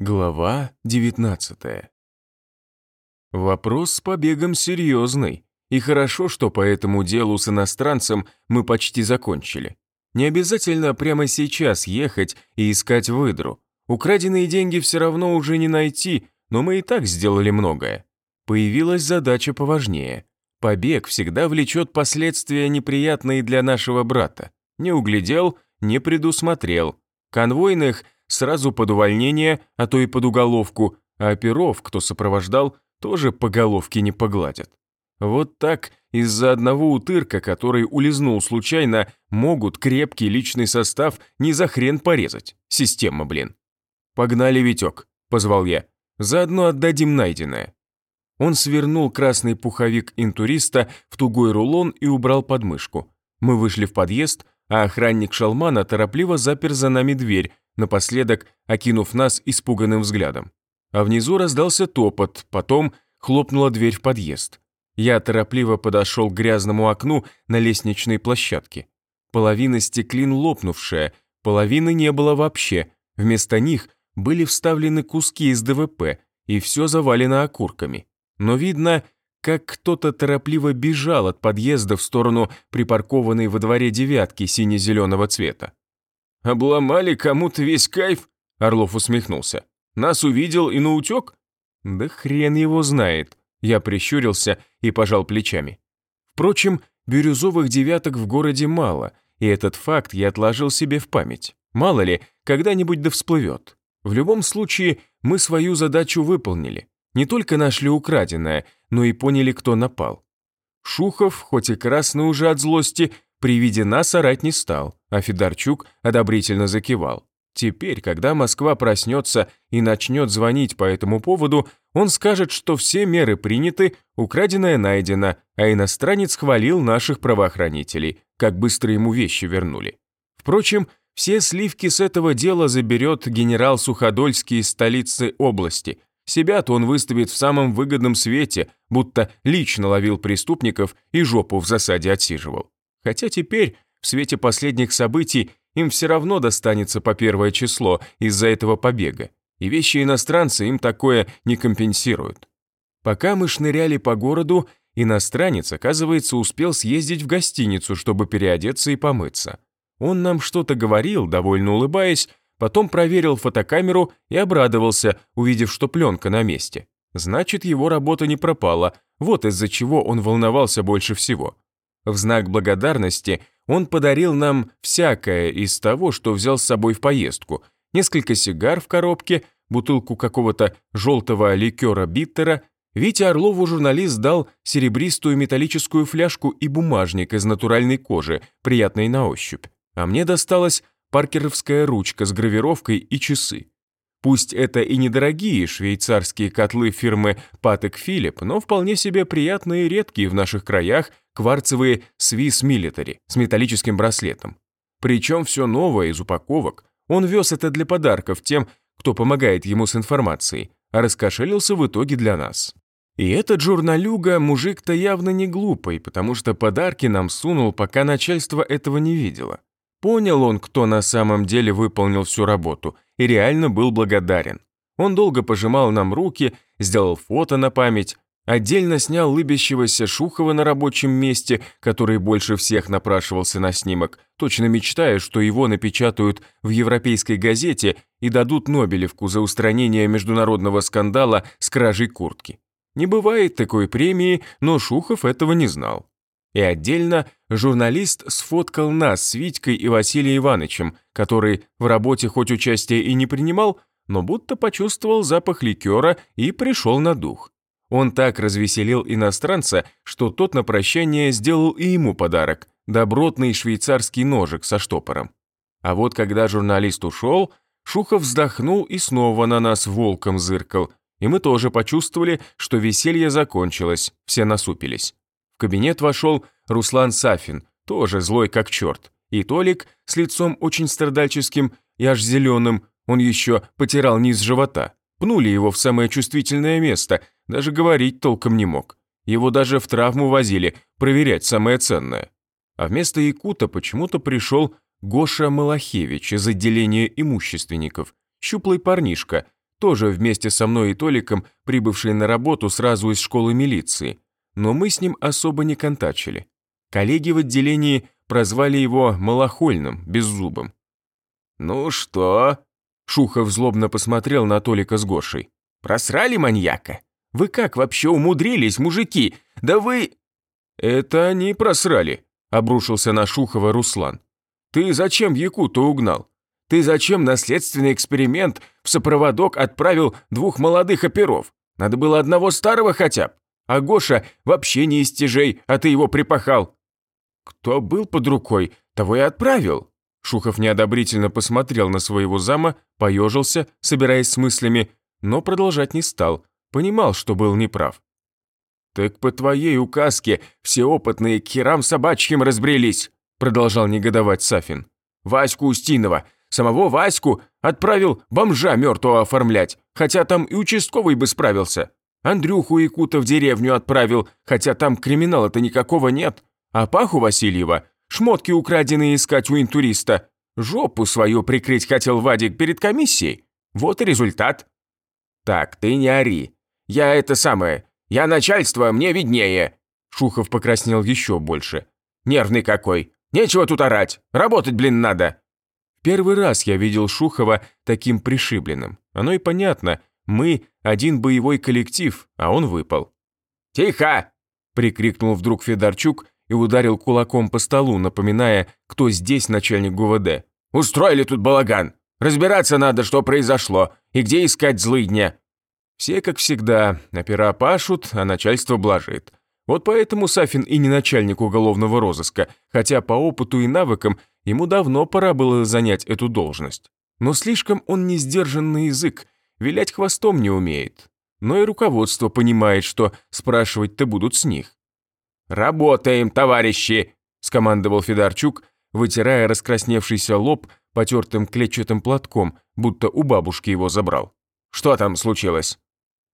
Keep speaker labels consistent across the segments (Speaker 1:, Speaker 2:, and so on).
Speaker 1: Глава 19 Вопрос с побегом серьезный, и хорошо, что по этому делу с иностранцем мы почти закончили. Не обязательно прямо сейчас ехать и искать выдру. Украденные деньги все равно уже не найти, но мы и так сделали многое. Появилась задача поважнее. Побег всегда влечет последствия неприятные для нашего брата. Не углядел, не предусмотрел. Конвойных – сразу под увольнение, а то и под уголовку, а оперов, кто сопровождал, тоже по головке не погладят. Вот так из-за одного утырка, который улизнул случайно, могут крепкий личный состав не за хрен порезать. Система, блин. «Погнали, Витек», – позвал я. «Заодно отдадим найденное». Он свернул красный пуховик интуриста в тугой рулон и убрал подмышку. Мы вышли в подъезд, а охранник Шалмана торопливо запер за нами дверь, напоследок окинув нас испуганным взглядом. А внизу раздался топот, потом хлопнула дверь в подъезд. Я торопливо подошел к грязному окну на лестничной площадке. Половина стеклин лопнувшая, половины не было вообще, вместо них были вставлены куски из ДВП, и все завалено окурками. Но видно, как кто-то торопливо бежал от подъезда в сторону припаркованной во дворе девятки сине-зеленого цвета. «Обломали кому-то весь кайф?» Орлов усмехнулся. «Нас увидел и наутек?» «Да хрен его знает», я прищурился и пожал плечами. Впрочем, бирюзовых девяток в городе мало, и этот факт я отложил себе в память. Мало ли, когда-нибудь да всплывет. В любом случае, мы свою задачу выполнили. Не только нашли украденное, но и поняли, кто напал. Шухов, хоть и красный уже от злости, при виде нас орать не стал, а Федорчук одобрительно закивал. Теперь, когда Москва проснется и начнет звонить по этому поводу, он скажет, что все меры приняты, украденное найдено, а иностранец хвалил наших правоохранителей, как быстро ему вещи вернули. Впрочем, все сливки с этого дела заберет генерал Суходольский из столицы области. Себя-то он выставит в самом выгодном свете, будто лично ловил преступников и жопу в засаде отсиживал. Хотя теперь, в свете последних событий, им все равно достанется по первое число из-за этого побега, и вещи иностранца им такое не компенсируют. Пока мы шныряли по городу, иностранец, оказывается, успел съездить в гостиницу, чтобы переодеться и помыться. Он нам что-то говорил, довольно улыбаясь, потом проверил фотокамеру и обрадовался, увидев, что пленка на месте. Значит, его работа не пропала, вот из-за чего он волновался больше всего. В знак благодарности он подарил нам всякое из того, что взял с собой в поездку. Несколько сигар в коробке, бутылку какого-то желтого ликера биттера. Витя Орлову журналист дал серебристую металлическую фляжку и бумажник из натуральной кожи, приятной на ощупь. А мне досталась паркеровская ручка с гравировкой и часы. Пусть это и недорогие швейцарские котлы фирмы Патек Филипп, но вполне себе приятные и редкие в наших краях кварцевые Swiss Military с металлическим браслетом. Причем все новое из упаковок. Он вез это для подарков тем, кто помогает ему с информацией, а раскошелился в итоге для нас. И этот журналюга мужик-то явно не глупый, потому что подарки нам сунул, пока начальство этого не видело. Понял он, кто на самом деле выполнил всю работу, и реально был благодарен. Он долго пожимал нам руки, сделал фото на память, Отдельно снял лыбящегося Шухова на рабочем месте, который больше всех напрашивался на снимок, точно мечтая, что его напечатают в европейской газете и дадут Нобелевку за устранение международного скандала с кражей куртки. Не бывает такой премии, но Шухов этого не знал. И отдельно журналист сфоткал нас с Витькой и Василием Ивановичем, который в работе хоть участия и не принимал, но будто почувствовал запах ликера и пришел на дух. Он так развеселил иностранца, что тот на прощание сделал и ему подарок – добротный швейцарский ножик со штопором. А вот когда журналист ушел, Шухов вздохнул и снова на нас волком зыркал, и мы тоже почувствовали, что веселье закончилось, все насупились. Кабинет вошел Руслан Сафин, тоже злой как черт, и Толик с лицом очень страдальческим и аж зеленым, он еще потирал низ живота. Пнули его в самое чувствительное место, даже говорить толком не мог. Его даже в травму возили, проверять самое ценное. А вместо Якута почему-то пришел Гоша Малахевич из отделения имущественников, щуплый парнишка, тоже вместе со мной и Толиком, прибывший на работу сразу из школы милиции, но мы с ним особо не контачили. Коллеги в отделении прозвали его малохольным, беззубым. «Ну что?» Шухов злобно посмотрел на Толика с Гошей. «Просрали маньяка? Вы как вообще умудрились, мужики? Да вы...» «Это они просрали», — обрушился на Шухова Руслан. «Ты зачем Якута угнал? Ты зачем наследственный эксперимент в сопроводок отправил двух молодых оперов? Надо было одного старого хотя бы. А Гоша вообще не из тяжей, а ты его припахал. Кто был под рукой, того и отправил. Шухов неодобрительно посмотрел на своего зама, поежился, собираясь с мыслями, но продолжать не стал, понимал, что был неправ. «Так по твоей указке все опытные к херам собачьим разбрелись», продолжал негодовать Сафин. «Ваську Устинова, самого Ваську, отправил бомжа мертвого оформлять, хотя там и участковый бы справился. Андрюху Якута в деревню отправил, хотя там криминала-то никакого нет. А Паху Васильева шмотки украденные искать у интуриста. Жопу свою прикрыть хотел Вадик перед комиссией. Вот и результат. Так, ты не ори. Я это самое. Я начальство, мне виднее. Шухов покраснел еще больше. Нервный какой. Нечего тут орать. Работать, блин, надо. Первый раз я видел Шухова таким пришибленным. Оно и понятно. Мы – один боевой коллектив, а он выпал. «Тихо!» – прикрикнул вдруг Федорчук и ударил кулаком по столу, напоминая, кто здесь начальник ГУВД. «Устроили тут балаган! Разбираться надо, что произошло, и где искать злыдня!» Все, как всегда, опера пашут, а начальство блажит. Вот поэтому Сафин и не начальник уголовного розыска, хотя по опыту и навыкам ему давно пора было занять эту должность. Но слишком он не сдержан язык, вилять хвостом не умеет. Но и руководство понимает, что спрашивать-то будут с них. «Работаем, товарищи!» – скомандовал Федорчук, вытирая раскрасневшийся лоб потертым клетчатым платком, будто у бабушки его забрал. «Что там случилось?»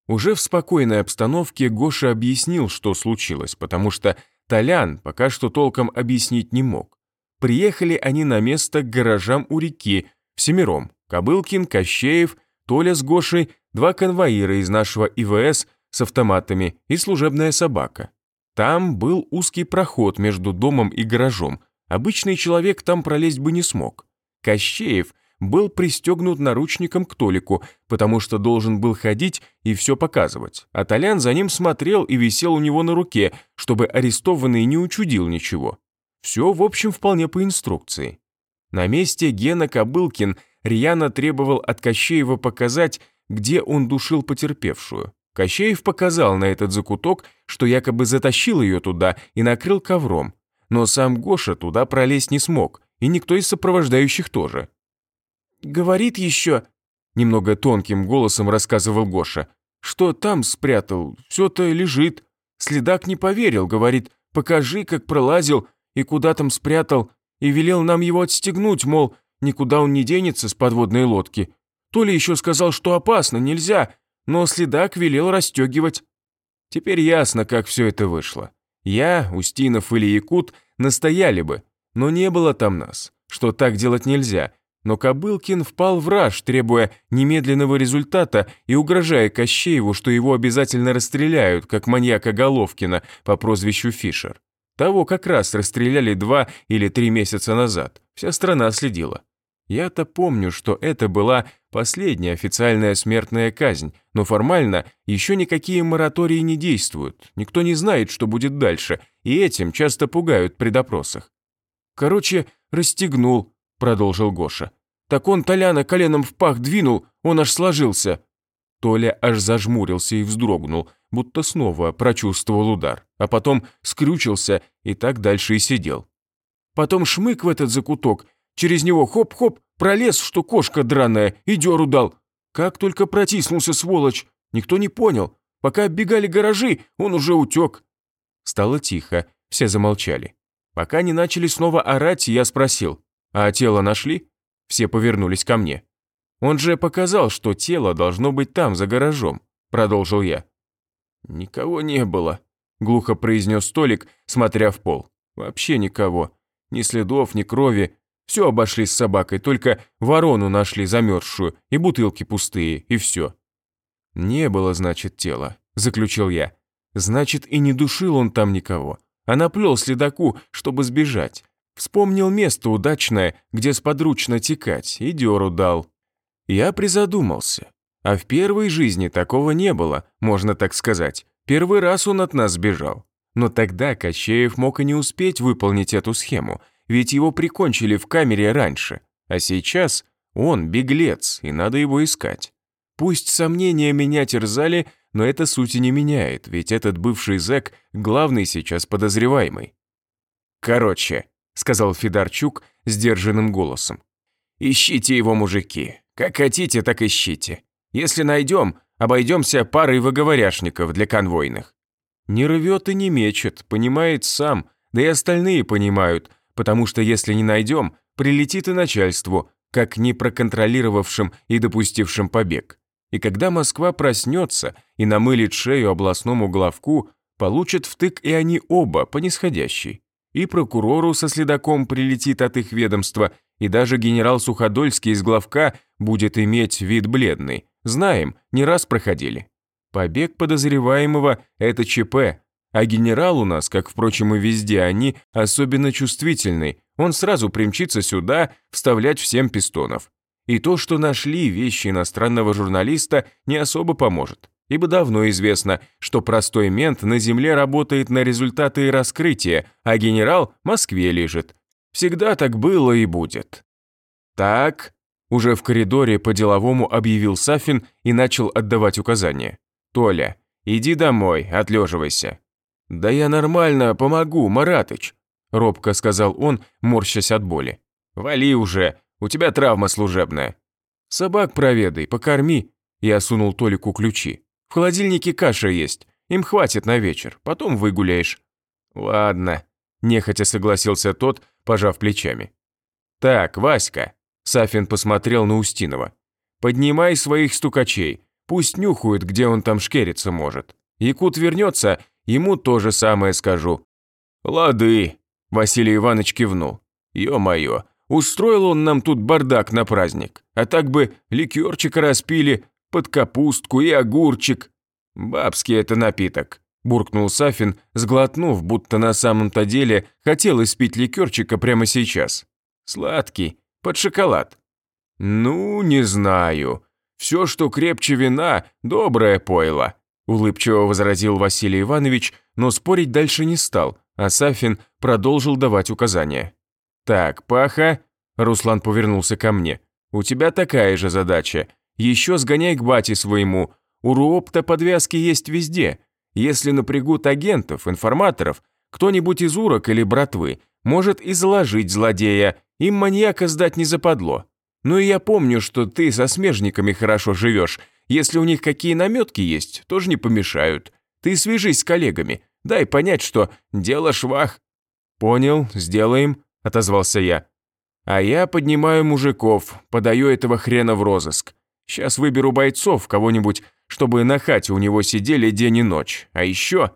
Speaker 1: Уже в спокойной обстановке Гоша объяснил, что случилось, потому что Толян пока что толком объяснить не мог. Приехали они на место к гаражам у реки, всемиром. Кобылкин, Кощеев Толя с Гошей, два конвоира из нашего ИВС с автоматами и служебная собака. Там был узкий проход между домом и гаражом. Обычный человек там пролезть бы не смог. Кощеев был пристегнут наручником к Толику, потому что должен был ходить и все показывать, а Толян за ним смотрел и висел у него на руке, чтобы арестованный не учудил ничего. Все, в общем, вполне по инструкции. На месте Гена Кобылкин – рьяно требовал от Кощеева показать, где он душил потерпевшую. Кощеев показал на этот закуток, что якобы затащил ее туда и накрыл ковром. Но сам Гоша туда пролезть не смог, и никто из сопровождающих тоже. «Говорит еще», — немного тонким голосом рассказывал Гоша, «что там спрятал, все-то лежит. Следак не поверил, говорит, покажи, как пролазил и куда там спрятал, и велел нам его отстегнуть, мол, Никуда он не денется с подводной лодки. То ли еще сказал, что опасно, нельзя, но следак велел расстегивать. Теперь ясно, как все это вышло. Я, Устинов или Якут настояли бы, но не было там нас, что так делать нельзя. Но Кобылкин впал в раж, требуя немедленного результата и угрожая Кощееву, что его обязательно расстреляют, как маньяка Головкина по прозвищу Фишер. Того как раз расстреляли два или три месяца назад. Вся страна следила. Я-то помню, что это была последняя официальная смертная казнь, но формально еще никакие моратории не действуют, никто не знает, что будет дальше, и этим часто пугают при допросах. «Короче, расстегнул», — продолжил Гоша. «Так он Толяна коленом в пах двинул, он аж сложился». Толя аж зажмурился и вздрогнул, будто снова прочувствовал удар, а потом скрючился и так дальше и сидел. Потом шмык в этот закуток, Через него хоп-хоп, пролез, что кошка драная, и дёру дал. Как только протиснулся, сволочь, никто не понял. Пока оббегали гаражи, он уже утек. Стало тихо, все замолчали. Пока не начали снова орать, я спросил, а тело нашли? Все повернулись ко мне. Он же показал, что тело должно быть там, за гаражом, продолжил я. Никого не было, глухо произнес Столик, смотря в пол. Вообще никого. Ни следов, ни крови, все обошли с собакой, только ворону нашли замерзшую и бутылки пустые, и все. «Не было, значит, тела», – заключил я. «Значит, и не душил он там никого, а наплел следаку, чтобы сбежать. Вспомнил место удачное, где сподручно текать, и дёру дал. Я призадумался. А в первой жизни такого не было, можно так сказать. Первый раз он от нас сбежал. Но тогда Кощеев мог и не успеть выполнить эту схему, ведь его прикончили в камере раньше. А сейчас он беглец, и надо его искать. Пусть сомнения меня терзали, но это сути не меняет, ведь этот бывший зэк – главный сейчас подозреваемый. «Короче», – сказал Федорчук сдержанным голосом, – «ищите его, мужики. Как хотите, так ищите. Если найдем, обойдемся парой выговоряшников для конвойных». Не рвет и не мечет, понимает сам, да и остальные понимают, потому что если не найдем, прилетит и начальству, как не проконтролировавшим и допустившим побег. И когда Москва проснется и намылит шею областному главку, получат втык и они оба по нисходящей. И прокурору со следаком прилетит от их ведомства, и даже генерал Суходольский из главка будет иметь вид бледный. Знаем, не раз проходили. Побег подозреваемого – это ЧП, а генерал у нас, как, впрочем, и везде они, особенно чувствительный. Он сразу примчится сюда вставлять всем пистонов. И то, что нашли вещи иностранного журналиста, не особо поможет. Ибо давно известно, что простой мент на земле работает на результаты раскрытия, а генерал в Москве лежит. Всегда так было и будет. Так, уже в коридоре по-деловому объявил Сафин и начал отдавать указания. «Толя, иди домой, отлеживайся. «Да я нормально помогу, Маратыч», – робко сказал он, морщась от боли. «Вали уже, у тебя травма служебная». «Собак проведай, покорми», – я сунул Толику ключи. «В холодильнике каша есть, им хватит на вечер, потом выгуляешь». «Ладно», – нехотя согласился тот, пожав плечами. «Так, Васька», – Сафин посмотрел на Устинова. «Поднимай своих стукачей, пусть нюхают, где он там шкериться может. Якут вернется, ему то же самое скажу». «Лады», – Василий Иванович кивнул. «Ё-моё, устроил он нам тут бардак на праздник, а так бы ликерчика распили, под капустку и огурчик». «Бабский это напиток», – буркнул Сафин, сглотнув, будто на самом-то деле хотел испить ликерчика прямо сейчас. «Сладкий, под шоколад». «Ну, не знаю. Все, что крепче вина, доброе пойло», Улыбчиво возразил Василий Иванович, но спорить дальше не стал, а Сафин продолжил давать указания. «Так, Паха...» Руслан повернулся ко мне. «У тебя такая же задача. Еще сгоняй к бате своему. У Руопта подвязки есть везде. Если напрягут агентов, информаторов, кто-нибудь из урок или братвы может и заложить злодея, им маньяка сдать не западло. Ну и я помню, что ты со смежниками хорошо живешь, если у них какие наметки есть, тоже не помешают. Ты свяжись с коллегами, дай понять, что дело швах». «Понял, сделаем», – отозвался я. «А я поднимаю мужиков, подаю этого хрена в розыск. Сейчас выберу бойцов, кого-нибудь, чтобы на хате у него сидели день и ночь. А еще...»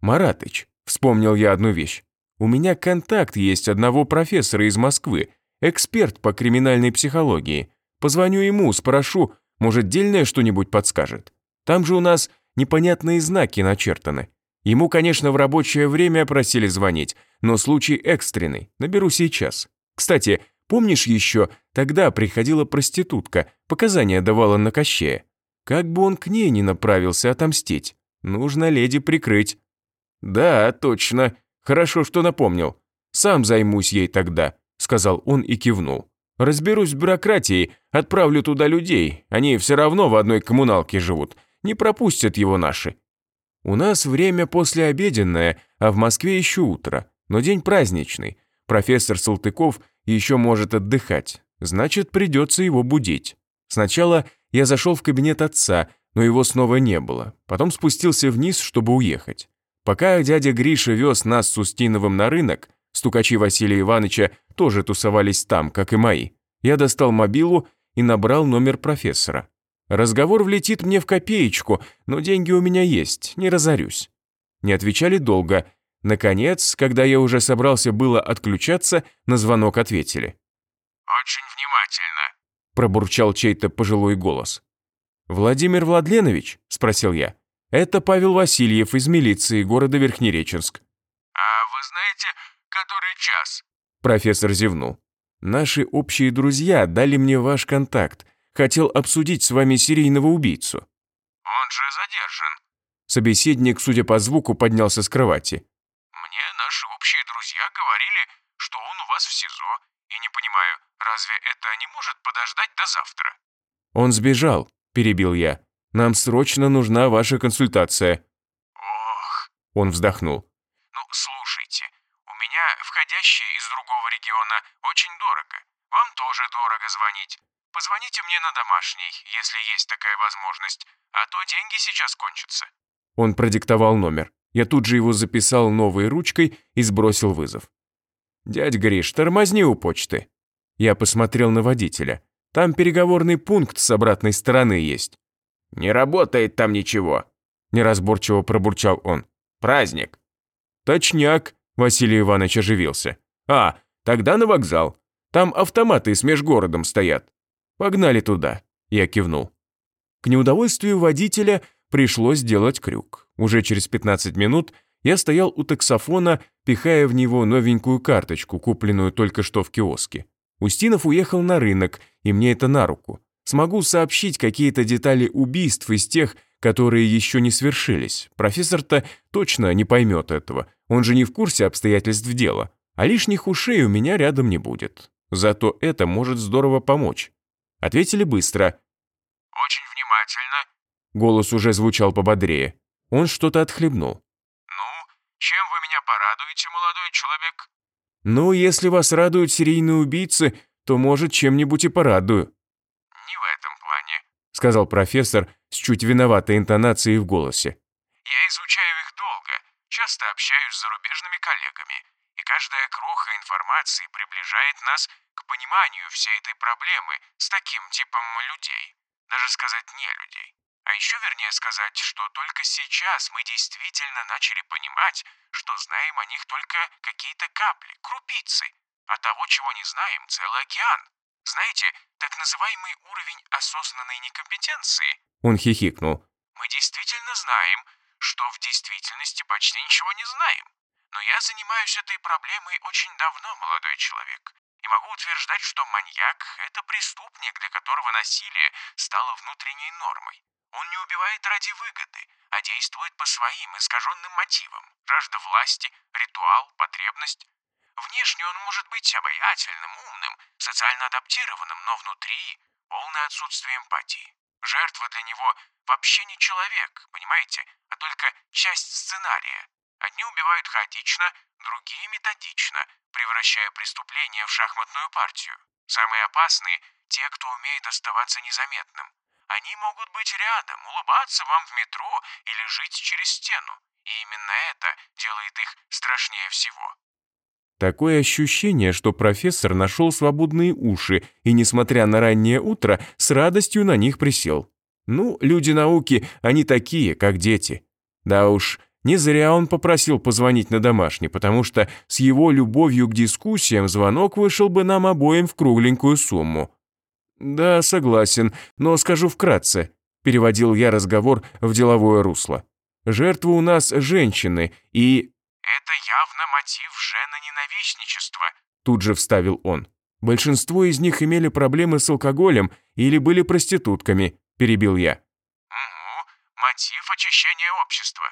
Speaker 1: «Маратыч», – вспомнил я одну вещь. «У меня контакт есть одного профессора из Москвы, эксперт по криминальной психологии. Позвоню ему, спрошу, может, дельное что-нибудь подскажет? Там же у нас непонятные знаки начертаны. Ему, конечно, в рабочее время просили звонить, но случай экстренный, наберу сейчас. Кстати, помнишь еще, тогда приходила проститутка, показания давала на Кощея. Как бы он к ней не направился отомстить, нужно леди прикрыть. Да, точно, хорошо, что напомнил. Сам займусь ей тогда, сказал он и кивнул. Разберусь с бюрократией, отправлю туда людей, они все равно в одной коммуналке живут, не пропустят его наши. У нас время послеобеденное, а в Москве еще утро, но день праздничный. Профессор Салтыков еще может отдыхать, значит, придется его будить. Сначала я зашел в кабинет отца, но его снова не было, потом спустился вниз, чтобы уехать. Пока дядя Гриша вез нас с Устиновым на рынок, Стукачи Василия Ивановича тоже тусовались там, как и мои. Я достал мобилу и набрал номер профессора. Разговор влетит мне в копеечку, но деньги у меня есть, не разорюсь. Не отвечали долго. Наконец, когда я уже собрался было отключаться, на звонок ответили.
Speaker 2: «Очень внимательно», –
Speaker 1: пробурчал чей-то пожилой голос. «Владимир Владленович?» – спросил я. «Это Павел Васильев из милиции города Верхнереченск».
Speaker 2: «А вы знаете, который час?»
Speaker 1: Профессор зевнул. «Наши общие друзья дали мне ваш контакт. Хотел обсудить с вами серийного убийцу».
Speaker 2: «Он же задержан».
Speaker 1: Собеседник, судя по звуку, поднялся с кровати.
Speaker 2: «Мне наши общие друзья говорили, что он у вас в СИЗО, и не понимаю, разве это не может подождать до завтра?»
Speaker 1: «Он сбежал», – перебил я. «Нам срочно нужна ваша консультация».
Speaker 2: «Ох», –
Speaker 1: он вздохнул.
Speaker 2: «Ну, слушайте, меня входящие из другого региона очень дорого. Вам тоже дорого звонить. Позвоните мне на домашний, если есть такая возможность, а то деньги сейчас кончатся».
Speaker 1: Он продиктовал номер. Я тут же его записал новой ручкой и сбросил вызов. «Дядь Гриш, тормозни у почты». Я посмотрел на водителя. Там переговорный пункт с обратной стороны есть.
Speaker 2: «Не работает там ничего», – неразборчиво пробурчал он. «Праздник».
Speaker 1: «Точняк», – Василий Иванович оживился. «А, тогда на вокзал. Там автоматы с межгородом стоят. Погнали туда», – я кивнул. К неудовольствию водителя пришлось сделать крюк. Уже через 15 минут я стоял у таксофона, пихая в него новенькую карточку, купленную только что в киоске. Устинов уехал на рынок, и мне это на руку. Смогу сообщить какие-то детали убийств из тех, которые еще не свершились. Профессор-то точно не поймет этого. Он же не в курсе обстоятельств дела. А лишних ушей у меня рядом не будет. Зато это может здорово помочь. Ответили быстро.
Speaker 2: «Очень внимательно».
Speaker 1: Голос уже звучал пободрее. Он что-то отхлебнул.
Speaker 2: «Ну, чем вы меня порадуете, молодой человек?»
Speaker 1: «Ну, если вас радуют серийные убийцы, то, может, чем-нибудь и порадую».
Speaker 2: «Не в этом плане», —
Speaker 1: сказал профессор с чуть виноватой интонацией в голосе.
Speaker 2: «Я изучаю их долго, часто общаюсь с зарубежными коллегами, и каждая кроха информации приближает нас к пониманию всей этой проблемы с таким типом людей, даже сказать не людей. А еще вернее сказать, что только сейчас мы действительно начали понимать, что знаем о них только какие-то капли, крупицы, а того, чего не знаем, целый океан. Знаете, так называемый уровень осознанной некомпетенции.
Speaker 1: Он хихикнул.
Speaker 2: Мы действительно знаем, что в действительности почти ничего не знаем. Но я занимаюсь этой проблемой очень давно, молодой человек. И могу утверждать, что маньяк – это преступник, для которого насилие стало внутренней нормой. Он не убивает ради выгоды, а действует по своим искаженным мотивам. Жажда власти, ритуал, потребность. Внешне он может быть обаятельным, умным, социально адаптированным, но внутри полное отсутствие эмпатии. Жертва для него вообще не человек, понимаете, а только часть сценария. Одни убивают хаотично, другие методично, превращая преступление в шахматную партию. Самые опасные – те, кто умеет оставаться незаметным. Они могут быть рядом, улыбаться вам в метро или жить через стену. И именно это делает их страшнее всего.
Speaker 1: Такое ощущение, что профессор нашел свободные уши и, несмотря на раннее утро, с радостью на них присел. Ну, люди науки, они такие, как дети. Да уж, не зря он попросил позвонить на домашний, потому что с его любовью к дискуссиям звонок вышел бы нам обоим в кругленькую сумму. «Да, согласен, но скажу вкратце», – переводил я разговор в деловое русло. «Жертвы у нас женщины, и...»
Speaker 2: «Это явно мотив женоненавистничества», –
Speaker 1: тут же вставил он. «Большинство из них имели проблемы с алкоголем или были проститутками», – перебил я.
Speaker 2: «Угу, мотив очищения общества».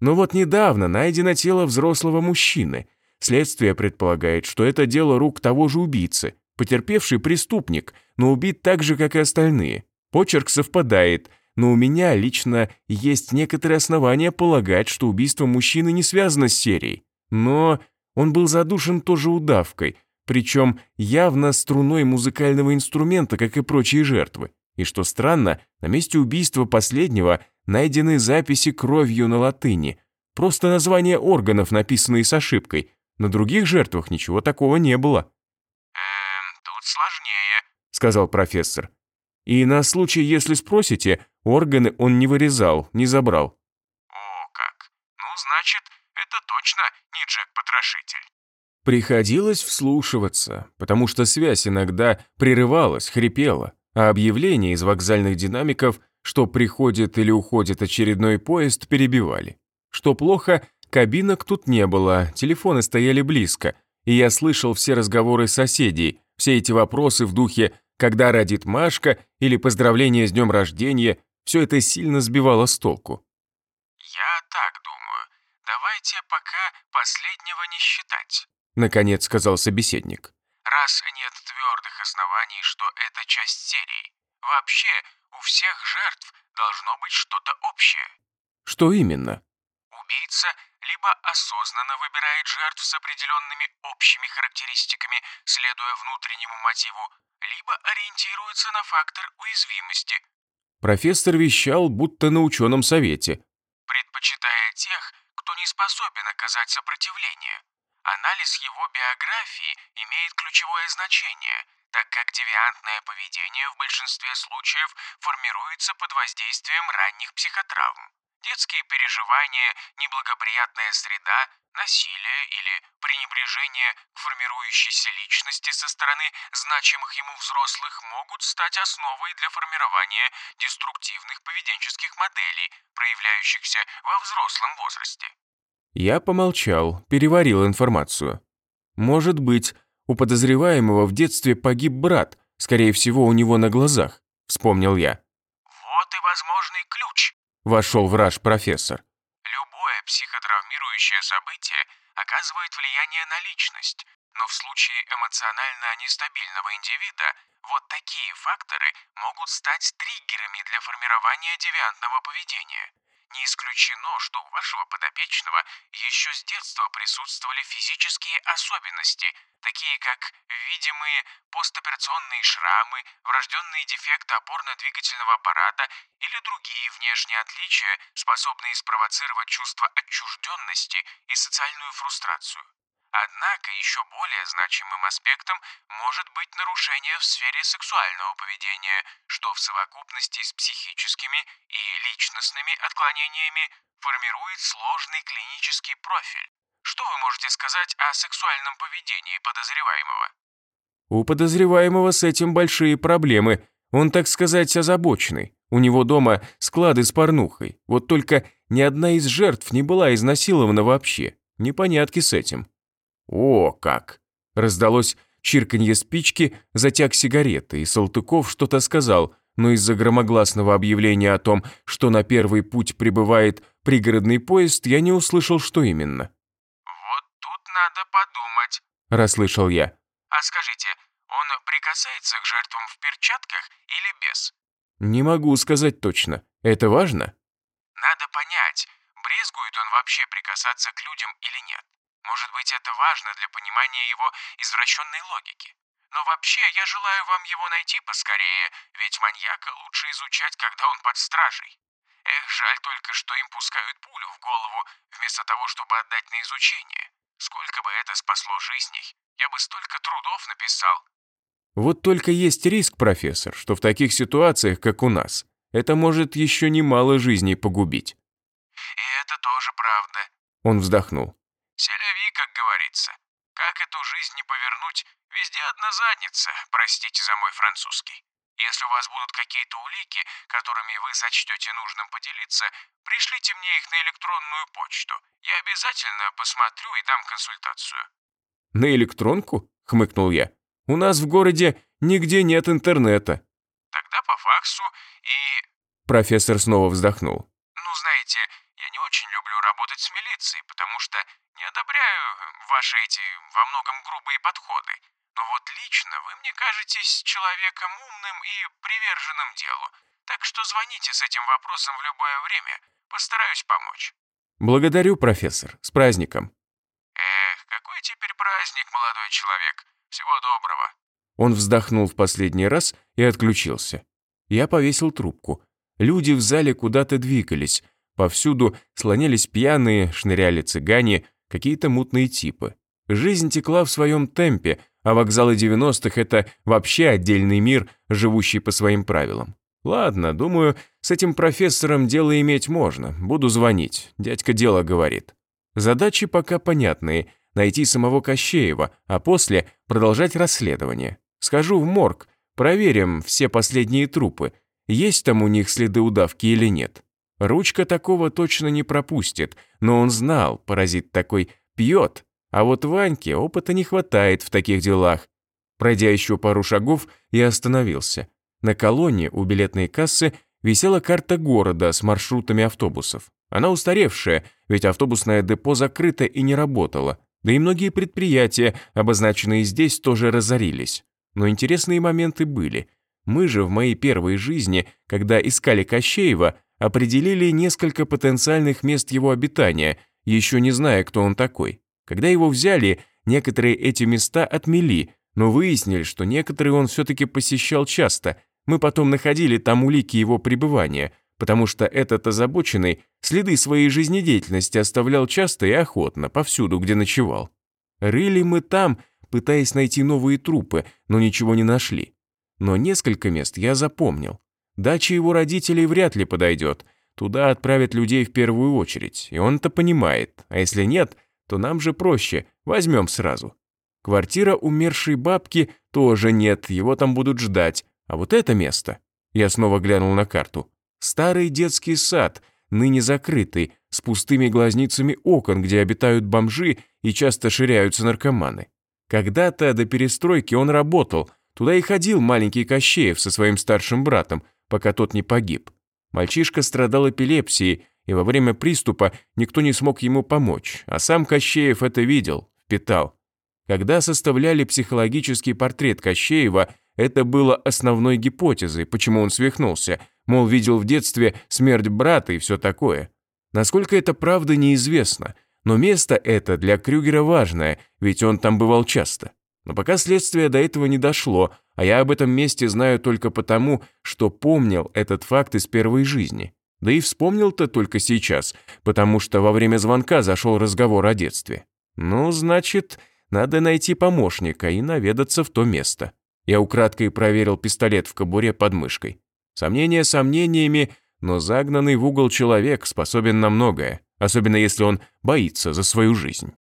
Speaker 1: Но вот недавно найдено тело взрослого мужчины. Следствие предполагает, что это дело рук того же убийцы. Потерпевший преступник, но убит так же, как и остальные. Почерк совпадает, но у меня лично есть некоторые основания полагать, что убийство мужчины не связано с серией. Но он был задушен тоже удавкой, причем явно струной музыкального инструмента, как и прочие жертвы. И что странно, на месте убийства последнего найдены записи кровью на латыни. Просто названия органов, написанные с ошибкой. На других жертвах ничего такого не было
Speaker 2: сложнее», —
Speaker 1: сказал профессор. «И на случай, если спросите, органы он не вырезал, не забрал».
Speaker 2: «О, как! Ну, значит, это точно не Джек-потрошитель».
Speaker 1: Приходилось вслушиваться, потому что связь иногда прерывалась, хрипела, а объявления из вокзальных динамиков что приходит или уходит очередной поезд, перебивали. Что плохо, кабинок тут не было, телефоны стояли близко, и я слышал все разговоры соседей, все эти вопросы в духе «когда родит Машка» или «поздравление с днем рождения», все это сильно сбивало с толку.
Speaker 2: «Я так думаю. Давайте пока последнего не считать», —
Speaker 1: наконец сказал собеседник.
Speaker 2: «Раз нет твердых оснований, что это часть серии. Вообще, у всех жертв должно быть что-то общее».
Speaker 1: «Что именно?»
Speaker 2: Убийца либо осознанно выбирает жертв с определенными общими характеристиками, следуя внутреннему мотиву, либо ориентируется на фактор уязвимости.
Speaker 1: Профессор вещал, будто на ученом совете.
Speaker 2: Предпочитая тех, кто не способен оказать сопротивление. Анализ его биографии имеет ключевое значение, так как девиантное поведение в большинстве случаев формируется под воздействием ранних психотравм детские переживания, неблагоприятная среда, насилие или пренебрежение к формирующейся личности со стороны значимых ему взрослых могут стать основой для формирования деструктивных поведенческих моделей, проявляющихся во взрослом возрасте.
Speaker 1: Я помолчал, переварил информацию. Может быть, у подозреваемого в детстве погиб брат, скорее всего, у него на глазах, вспомнил я.
Speaker 2: Вот и возможный ключ,
Speaker 1: Вошел враж профессор.
Speaker 2: Любое психотравмирующее событие оказывает влияние на личность, но в случае эмоционально нестабильного индивида вот такие факторы могут стать триггерами для формирования девиантного поведения. Не исключено, что у вашего подопечного еще с детства присутствовали физические особенности, такие как видимые постоперационные шрамы, врожденный дефект опорно-двигательного аппарата или другие внешние отличия, способные спровоцировать чувство отчужденности и социальную фрустрацию. Однако еще более значимым аспектом может быть нарушение в сфере сексуального поведения, что в совокупности с психическими и личностными отклонениями формирует сложный клинический профиль. Что вы можете сказать о сексуальном поведении подозреваемого?
Speaker 1: У подозреваемого с этим большие проблемы. Он, так сказать, озабоченный. У него дома склады с порнухой. Вот только ни одна из жертв не была изнасилована вообще. Непонятки с этим. «О, как!» Раздалось чирканье спички, затяг сигареты, и Салтыков что-то сказал, но из-за громогласного объявления о том, что на первый путь прибывает пригородный поезд, я не услышал, что именно.
Speaker 2: «Вот тут надо подумать», –
Speaker 1: расслышал я.
Speaker 2: «А скажите, он прикасается к жертвам в перчатках или без?»
Speaker 1: «Не могу сказать точно. Это важно?»
Speaker 2: «Надо понять, брезгует он вообще прикасаться к людям или нет. Может быть, это важно для понимания его извращенной логики. Но вообще, я желаю вам его найти поскорее, ведь маньяка лучше изучать, когда он под стражей. Эх, жаль только, что им пускают пулю в голову, вместо того, чтобы отдать на изучение. Сколько бы это спасло жизней, я бы столько трудов написал.
Speaker 1: Вот только есть риск, профессор, что в таких ситуациях, как у нас, это может еще немало жизней погубить.
Speaker 2: И это тоже правда.
Speaker 1: Он вздохнул.
Speaker 2: Селяви, как говорится. Как эту жизнь не повернуть, везде одна задница, простите за мой французский. Если у вас будут какие-то улики, которыми вы сочтете нужным поделиться, пришлите мне их на электронную почту. Я обязательно посмотрю и дам консультацию».
Speaker 1: «На электронку?» — хмыкнул я. «У нас в городе нигде нет интернета».
Speaker 2: «Тогда по факсу и...»
Speaker 1: Профессор снова вздохнул.
Speaker 2: «Ну, знаете, я не очень люблю работать с милицией, потому что одобряю ваши эти во многом грубые подходы. Но вот лично вы мне кажетесь человеком умным и приверженным делу. Так что звоните с этим вопросом в любое время. Постараюсь помочь.
Speaker 1: Благодарю, профессор. С праздником.
Speaker 2: Эх, какой теперь праздник, молодой человек. Всего доброго.
Speaker 1: Он вздохнул в последний раз и отключился. Я повесил трубку. Люди в зале куда-то двигались. Повсюду слонялись пьяные, шныряли цыгане, какие-то мутные типы. Жизнь текла в своем темпе, а вокзалы 90-х – это вообще отдельный мир, живущий по своим правилам. Ладно, думаю, с этим профессором дело иметь можно. Буду звонить. Дядька дело говорит. Задачи пока понятные. Найти самого Кощеева, а после продолжать расследование. Схожу в морг, проверим все последние трупы. есть там у них следы удавки или нет. Ручка такого точно не пропустит, но он знал, паразит такой пьет, а вот Ваньке опыта не хватает в таких делах. Пройдя еще пару шагов, я остановился. На колонне у билетной кассы висела карта города с маршрутами автобусов. Она устаревшая, ведь автобусное депо закрыто и не работало, да и многие предприятия, обозначенные здесь, тоже разорились. Но интересные моменты были. Мы же в моей первой жизни, когда искали Кощеева, определили несколько потенциальных мест его обитания, еще не зная, кто он такой. Когда его взяли, некоторые эти места отмели, но выяснили, что некоторые он все-таки посещал часто. Мы потом находили там улики его пребывания, потому что этот озабоченный следы своей жизнедеятельности оставлял часто и охотно, повсюду, где ночевал. Рыли мы там, пытаясь найти новые трупы, но ничего не нашли. Но несколько мест я запомнил. Дача его родителей вряд ли подойдет. Туда отправят людей в первую очередь, и он это понимает. А если нет, то нам же проще, возьмем сразу. Квартира умершей бабки тоже нет, его там будут ждать. А вот это место... Я снова глянул на карту. Старый детский сад, ныне закрытый, с пустыми глазницами окон, где обитают бомжи и часто ширяются наркоманы. Когда-то до перестройки он работал, туда и ходил маленький Кощеев со своим старшим братом, пока тот не погиб. Мальчишка страдал эпилепсией, и во время приступа никто не смог ему помочь, а сам Кощеев это видел, впитал. Когда составляли психологический портрет Кощеева, это было основной гипотезой, почему он свихнулся, мол, видел в детстве смерть брата и все такое. Насколько это правда, неизвестно, но место это для Крюгера важное, ведь он там бывал часто. Но пока следствие до этого не дошло, а я об этом месте знаю только потому, что помнил этот факт из первой жизни. Да и вспомнил-то только сейчас, потому что во время звонка зашел разговор о детстве. Ну, значит, надо найти помощника и наведаться в то место. Я украдкой проверил пистолет в кобуре под мышкой. Сомнения сомнениями, но загнанный в угол человек способен на многое, особенно если он боится за свою жизнь.